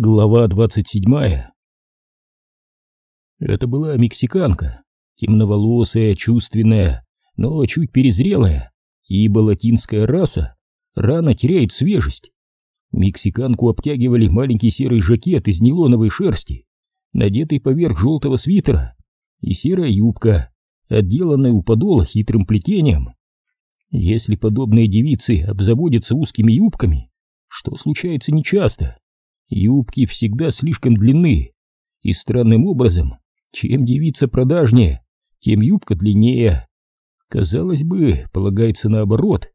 Глава 27 Это была мексиканка, темноволосая, чувственная, но чуть перезрелая, ибо латинская раса рано теряет свежесть. Мексиканку обтягивали маленький серый жакет из нейлоновой шерсти, надетый поверх желтого свитера, и серая юбка, отделанная у подола хитрым плетением. Если подобные девицы обзаводятся узкими юбками, что случается нечасто, Юбки всегда слишком длинны, и странным образом, чем девица продажнее, тем юбка длиннее. Казалось бы, полагается наоборот.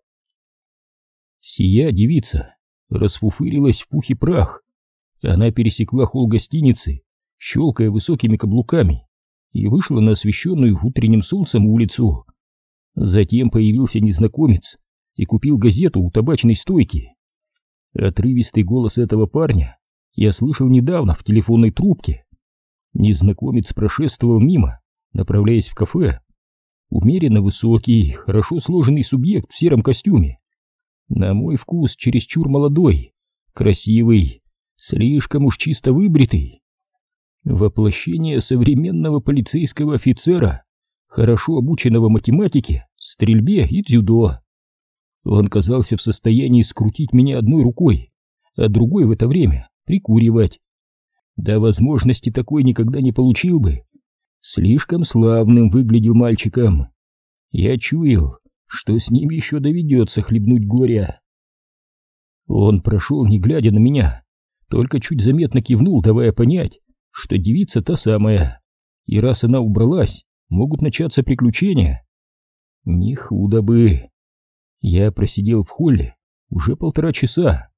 Сия девица расфуфырилась в пух и прах. Она пересекла холл гостиницы, щелкая высокими каблуками, и вышла на освещенную утренним солнцем улицу. Затем появился незнакомец и купил газету у табачной стойки. Отрывистый голос этого парня я слышал недавно в телефонной трубке. Незнакомец прошествовал мимо, направляясь в кафе. Умеренно высокий, хорошо сложенный субъект в сером костюме. На мой вкус чересчур молодой, красивый, слишком уж чисто выбритый. Воплощение современного полицейского офицера, хорошо обученного математике, стрельбе и дзюдо. Он казался в состоянии скрутить меня одной рукой, а другой в это время прикуривать. Да возможности такой никогда не получил бы. Слишком славным выглядел мальчиком. Я чуял, что с ним еще доведется хлебнуть горя. Он прошел, не глядя на меня, только чуть заметно кивнул, давая понять, что девица та самая, и раз она убралась, могут начаться приключения. Не худо бы. Я просидел в холле уже полтора часа,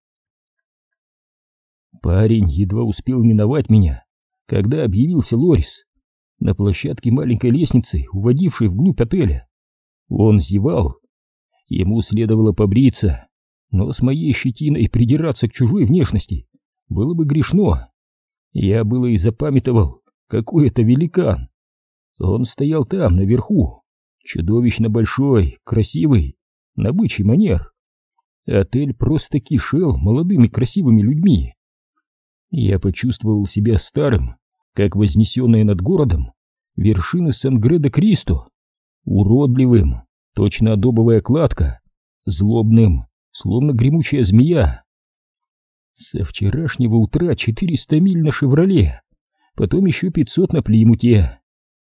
Парень едва успел миновать меня, когда объявился Лорис на площадке маленькой лестницы, уводившей вглубь отеля. Он зевал. Ему следовало побриться, но с моей щетиной придираться к чужой внешности было бы грешно. Я было и запамятовал, какой это великан. Он стоял там, наверху, чудовищно большой, красивый, на бычий манер. Отель просто кишел молодыми красивыми людьми. Я почувствовал себя старым, как вознесенные над городом вершины Сан-Гредо-Кристо, уродливым, точно адобовая кладка, злобным, словно гремучая змея. Со вчерашнего утра 400 миль на «Шевроле», потом еще 500 на Плимуте.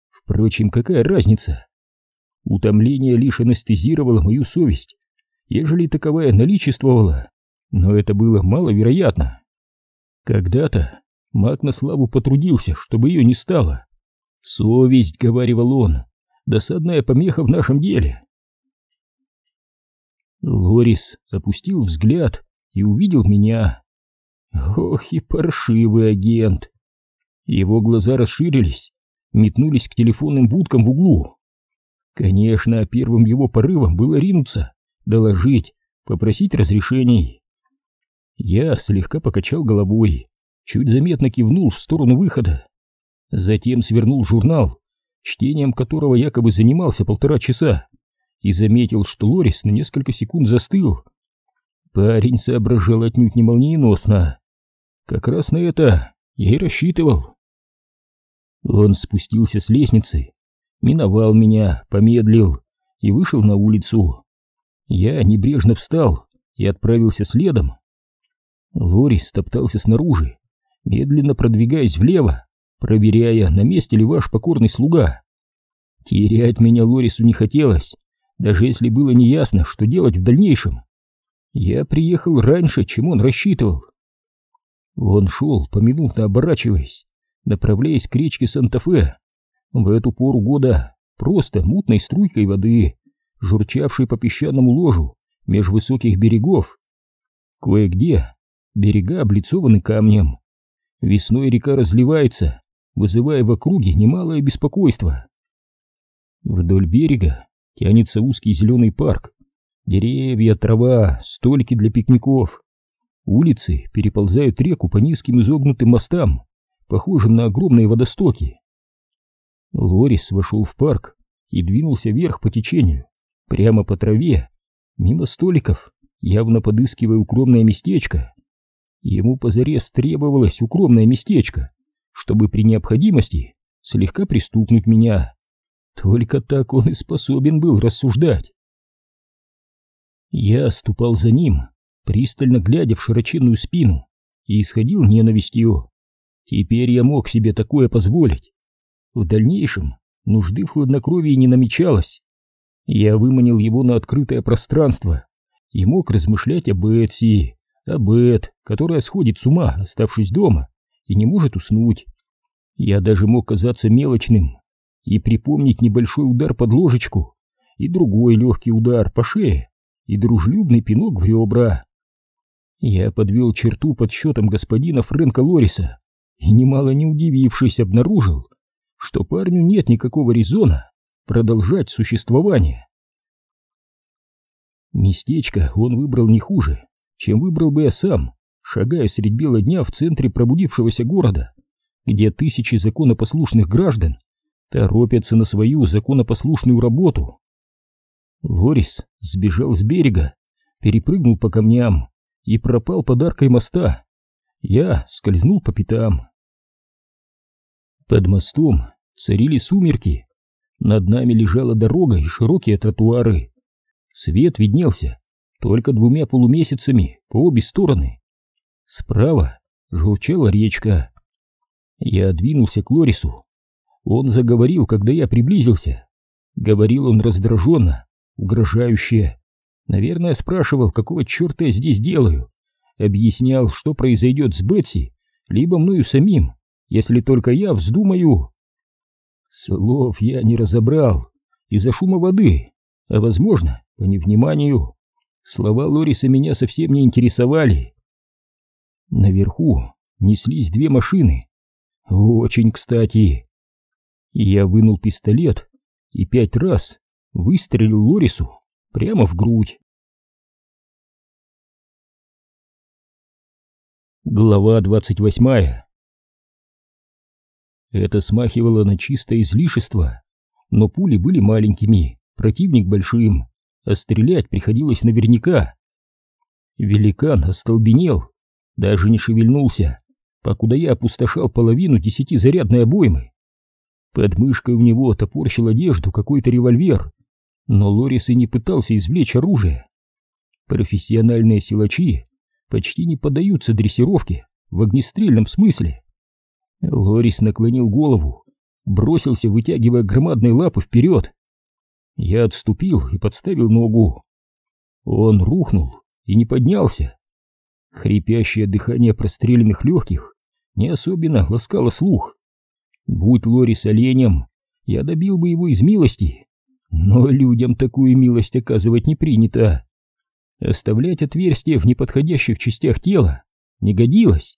Впрочем, какая разница? Утомление лишь анестезировало мою совесть, ежели таковая наличествовала, но это было маловероятно. Когда-то маг на славу потрудился, чтобы ее не стало. Совесть, — говаривал он, — досадная помеха в нашем деле. Лорис опустил взгляд и увидел меня. Ох и паршивый агент! Его глаза расширились, метнулись к телефонным будкам в углу. Конечно, первым его порывом было ринуться, доложить, попросить разрешений. Я слегка покачал головой, чуть заметно кивнул в сторону выхода. Затем свернул журнал, чтением которого якобы занимался полтора часа, и заметил, что Лорис на несколько секунд застыл. Парень соображал отнюдь не молниеносно. Как раз на это я и рассчитывал. Он спустился с лестницы, миновал меня, помедлил и вышел на улицу. Я небрежно встал и отправился следом. Лорис топтался снаружи, медленно продвигаясь влево, проверяя, на месте ли ваш покорный слуга. Терять меня Лорису не хотелось, даже если было неясно, что делать в дальнейшем. Я приехал раньше, чем он рассчитывал. Он шел, поминутно оборачиваясь, направляясь к речке Санта-Фе. В эту пору года просто мутной струйкой воды, журчавшей по песчаному ложу меж высоких берегов. Кое-где берега облицованы камнем. Весной река разливается, вызывая в округе немалое беспокойство. Вдоль берега тянется узкий зеленый парк, деревья, трава, столики для пикников. Улицы переползают реку по низким изогнутым мостам, похожим на огромные водостоки. Лорис вошел в парк и двинулся вверх по течению, прямо по траве, мимо столиков, явно подыскивая укромное местечко. Ему позарез требовалось укромное местечко, чтобы при необходимости слегка пристукнуть меня. Только так он и способен был рассуждать. Я ступал за ним, пристально глядя в широченную спину, и исходил ненавистью. Теперь я мог себе такое позволить. В дальнейшем нужды в хладнокровии не намечалось. Я выманил его на открытое пространство и мог размышлять об Бетси, о Бет, которая сходит с ума, оставшись дома, и не может уснуть. Я даже мог казаться мелочным и припомнить небольшой удар под ложечку и другой легкий удар по шее и дружелюбный пинок в ребра. Я подвел черту под счетом господина Фрэнка Лориса и, немало не удивившись, обнаружил, что парню нет никакого резона продолжать существование. Местечко он выбрал не хуже, чем выбрал бы я сам, шагая средь бела дня в центре пробудившегося города, где тысячи законопослушных граждан торопятся на свою законопослушную работу. Лорис сбежал с берега, перепрыгнул по камням и пропал под аркой моста. Я скользнул по пятам. Под мостом царили сумерки. Над нами лежала дорога и широкие тротуары. Свет виднелся только двумя полумесяцами по обе стороны. Справа журчала речка. Я двинулся к Лорису. Он заговорил, когда я приблизился. Говорил он раздраженно, угрожающе. Наверное, спрашивал, какого черта я здесь делаю. Объяснял, что произойдет с Бетси, либо мною самим, если только я вздумаю. Слов я не разобрал из-за шума воды, а, возможно, по невниманию. Слова Лориса меня совсем не интересовали. Наверху неслись две машины. Очень кстати. Я вынул пистолет и пять раз выстрелил Лорису прямо в грудь. Глава двадцать восьмая Это смахивало на чистое излишество, но пули были маленькими, противник большим, а стрелять приходилось наверняка. Великан остолбенел, даже не шевельнулся, покуда я опустошал половину десятизарядной обоймы. Под мышкой у него топорщил одежду какой-то револьвер, но Лорис и не пытался извлечь оружие. Профессиональные силачи почти не поддаются дрессировке в огнестрельном смысле. Лорис наклонил голову, бросился, вытягивая громадные лапы вперед. Я отступил и подставил ногу. Он рухнул и не поднялся. Хрипящее дыхание простреленных легких не особенно ласкало слух. Будь Лорис оленем, я добил бы его из милости, но людям такую милость оказывать не принято. Оставлять отверстия в неподходящих частях тела не годилось.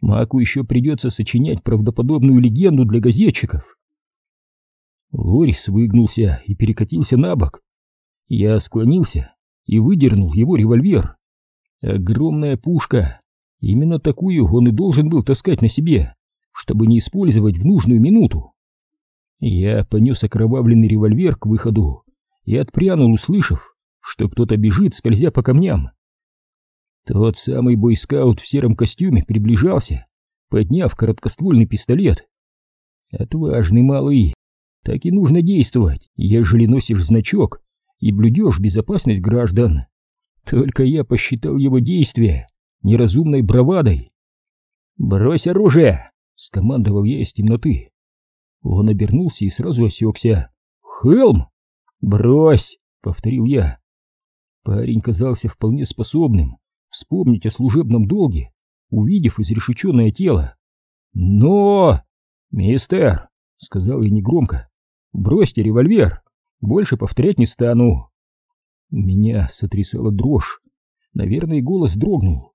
Маку еще придется сочинять правдоподобную легенду для газетчиков. Лорис выгнулся и перекатился на бок. Я склонился и выдернул его револьвер. Огромная пушка. Именно такую он и должен был таскать на себе, чтобы не использовать в нужную минуту. Я понес окровавленный револьвер к выходу и отпрянул, услышав, что кто-то бежит, скользя по камням. Тот самый бойскаут в сером костюме приближался, подняв короткоствольный пистолет. Отважный малый, так и нужно действовать, ежели носишь значок и блюдешь безопасность граждан. Только я посчитал его действия неразумной бравадой. «Брось оружие!» — скомандовал я из темноты. Он обернулся и сразу осекся. «Хелм!» «Брось!» — повторил я. Парень казался вполне способным вспомнить о служебном долге, увидев изрешеченное тело. «Но...» «Мистер!» — сказал я негромко. Бросьте револьвер, больше повторять не стану. Меня сотрясала дрожь, наверное, голос дрогнул.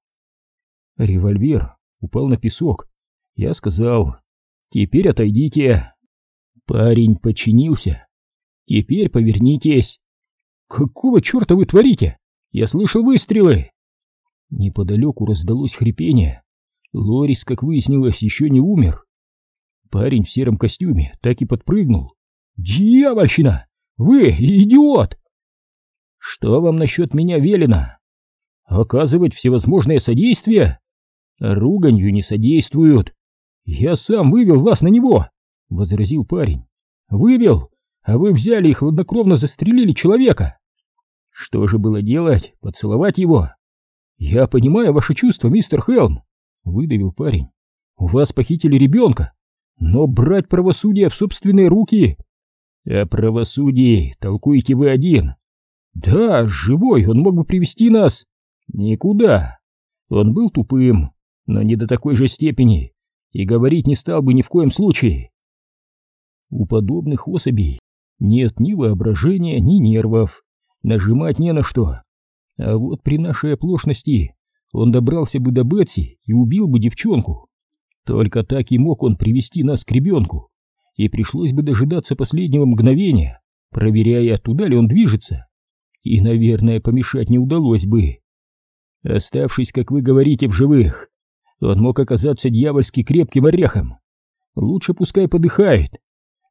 Револьвер упал на песок. Я сказал, теперь отойдите. Парень подчинился. Теперь повернитесь. Какого черта вы творите? Я слышал выстрелы. Неподалеку раздалось хрипение. Лорис, как выяснилось, еще не умер. Парень в сером костюме так и подпрыгнул. «Дьявольщина! Вы идиот!» «Что вам насчет меня велено? Оказывать всевозможное содействие? руганью не содействуют. Я сам вывел вас на него, — возразил парень. Вывел, а вы взяли и хладнокровно застрелили человека. Что же было делать? Поцеловать его? Я понимаю ваши чувства, мистер Хелм, — выдавил парень. У вас похитили ребенка, но брать правосудие в собственные руки... О правосудии толкуете вы один. Да, живой, он мог бы привести нас. Никуда. Он был тупым, но не до такой же степени, и говорить не стал бы ни в коем случае. У подобных особей нет ни воображения, ни нервов, нажимать не на что. А вот при нашей оплошности он добрался бы до Бетси и убил бы девчонку. Только так и мог он привести нас к ребенку, и пришлось бы дожидаться последнего мгновения, проверяя, туда ли он движется. И, наверное, помешать не удалось бы. Оставшись, как вы говорите, в живых, он мог оказаться дьявольски крепким орехом. Лучше пускай подыхает.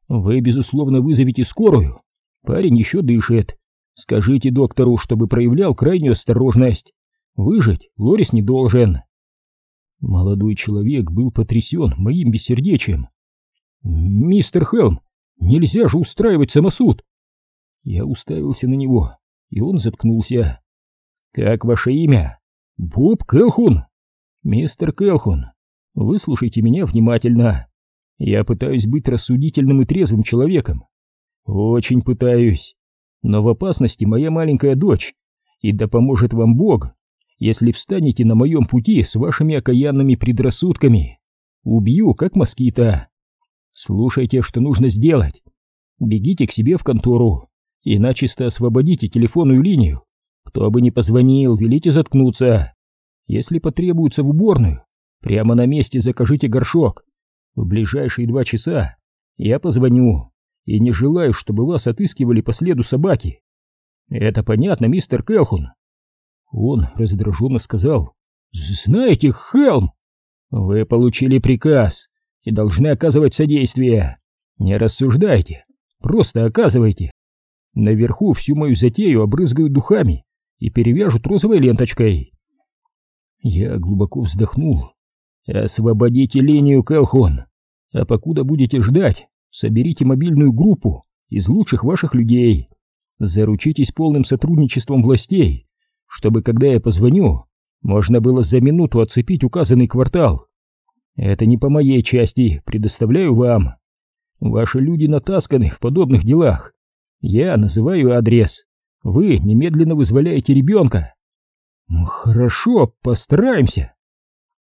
Вы, безусловно, вызовете скорую. Парень еще дышит. Скажите доктору, чтобы проявлял крайнюю осторожность. Выжить Лорис не должен. Молодой человек был потрясен моим бессердечием. «Мистер Хелм, нельзя же устраивать самосуд!» Я уставился на него, и он заткнулся. «Как ваше имя?» «Боб Келхун!» «Мистер Келхун, выслушайте меня внимательно. Я пытаюсь быть рассудительным и трезвым человеком. Очень пытаюсь. Но в опасности моя маленькая дочь, и да поможет вам Бог, если встанете на моем пути с вашими окаянными предрассудками. Убью, как москита. Слушайте, что нужно сделать. Бегите к себе в контору и начисто освободите телефонную линию. Кто бы ни позвонил, велите заткнуться. Если потребуется в уборную, прямо на месте закажите горшок. В ближайшие два часа я позвоню и не желаю, чтобы вас отыскивали по следу собаки. Это понятно, мистер Келхун? Он раздраженно сказал. «Знаете, Хелм, вы получили приказ и должны оказывать содействие. Не рассуждайте, просто оказывайте. Наверху всю мою затею обрызгают духами и перевяжут розовой ленточкой». Я глубоко вздохнул. «Освободите линию, Келхон, а покуда будете ждать, соберите мобильную группу из лучших ваших людей. Заручитесь полным сотрудничеством властей чтобы, когда я позвоню, можно было за минуту оцепить указанный квартал. Это не по моей части, предоставляю вам. Ваши люди натасканы в подобных делах. Я называю адрес. Вы немедленно вызволяете ребенка. Хорошо, постараемся.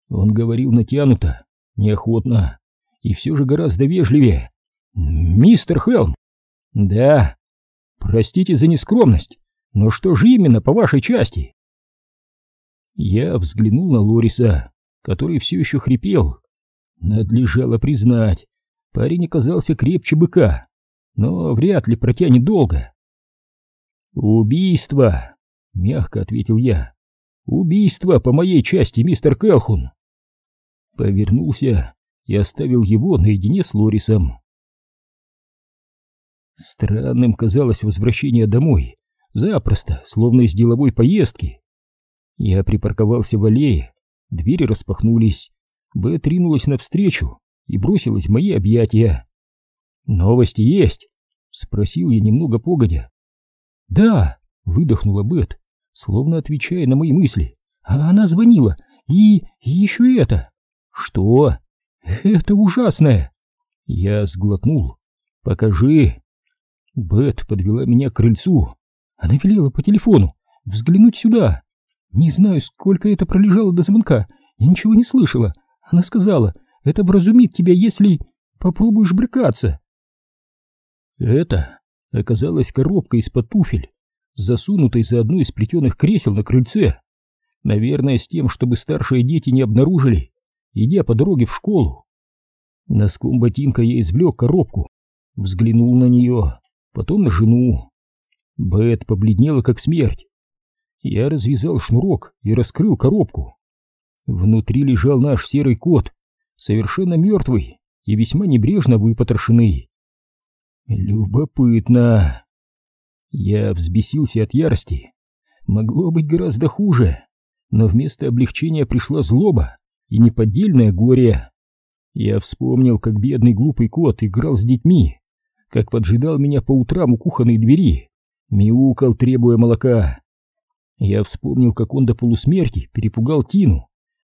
Он говорил натянуто, неохотно и все же гораздо вежливее. Мистер Хелм. Да. Простите за нескромность, но что же именно по вашей части? Я взглянул на Лориса, который все еще хрипел. Надлежало признать, парень оказался крепче быка, но вряд ли протянет долго. «Убийство!» — мягко ответил я. «Убийство по моей части, мистер Келхун!» Повернулся и оставил его наедине с Лорисом. Странным казалось возвращение домой Запросто, словно из деловой поездки. Я припарковался в аллее, двери распахнулись. Бет ринулась навстречу и бросилась в мои объятия. «Новости есть?» — спросил я немного погодя. «Да!» — выдохнула Бет, словно отвечая на мои мысли. «А она звонила, и, и еще это!» «Что?» «Это ужасное!» Я сглотнул. «Покажи!» Бет подвела меня к крыльцу, она велела по телефону взглянуть сюда. Не знаю, сколько это пролежало до звонка. Я ничего не слышала. Она сказала, это вразумит тебя, если попробуешь брыкаться. Это оказалась коробка из-под туфель, засунутой за одно из плетеных кресел на крыльце. Наверное, с тем, чтобы старшие дети не обнаружили, идя по дороге в школу. Носком ботинка я извлек коробку, взглянул на нее, потом на жену. Бет побледнела как смерть. Я развязал шнурок и раскрыл коробку. Внутри лежал наш серый кот, совершенно мертвый и весьма небрежно выпотрошенный. Любопытно. Я взбесился от ярости. Могло быть гораздо хуже, но вместо облегчения пришла злоба. и неподдельное горе. Я вспомнил, как бедный глупый кот играл с детьми, как поджидал меня по утрам у кухонной двери, мяукал, требуя молока. Я вспомнил, как он до полусмерти перепугал Тину,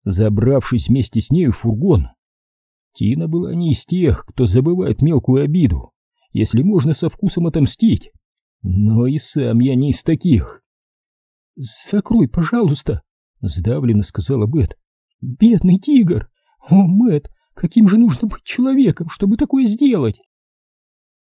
забравшись вместе с нею в фургон. Тина была не из тех, кто забывает мелкую обиду, если можно со вкусом отомстить. Но и сам я не из таких. «Закрой, пожалуйста», — сдавленно сказала Бет. «Бедный тигр! О, Мэтт, каким же нужно быть человеком, чтобы такое сделать?»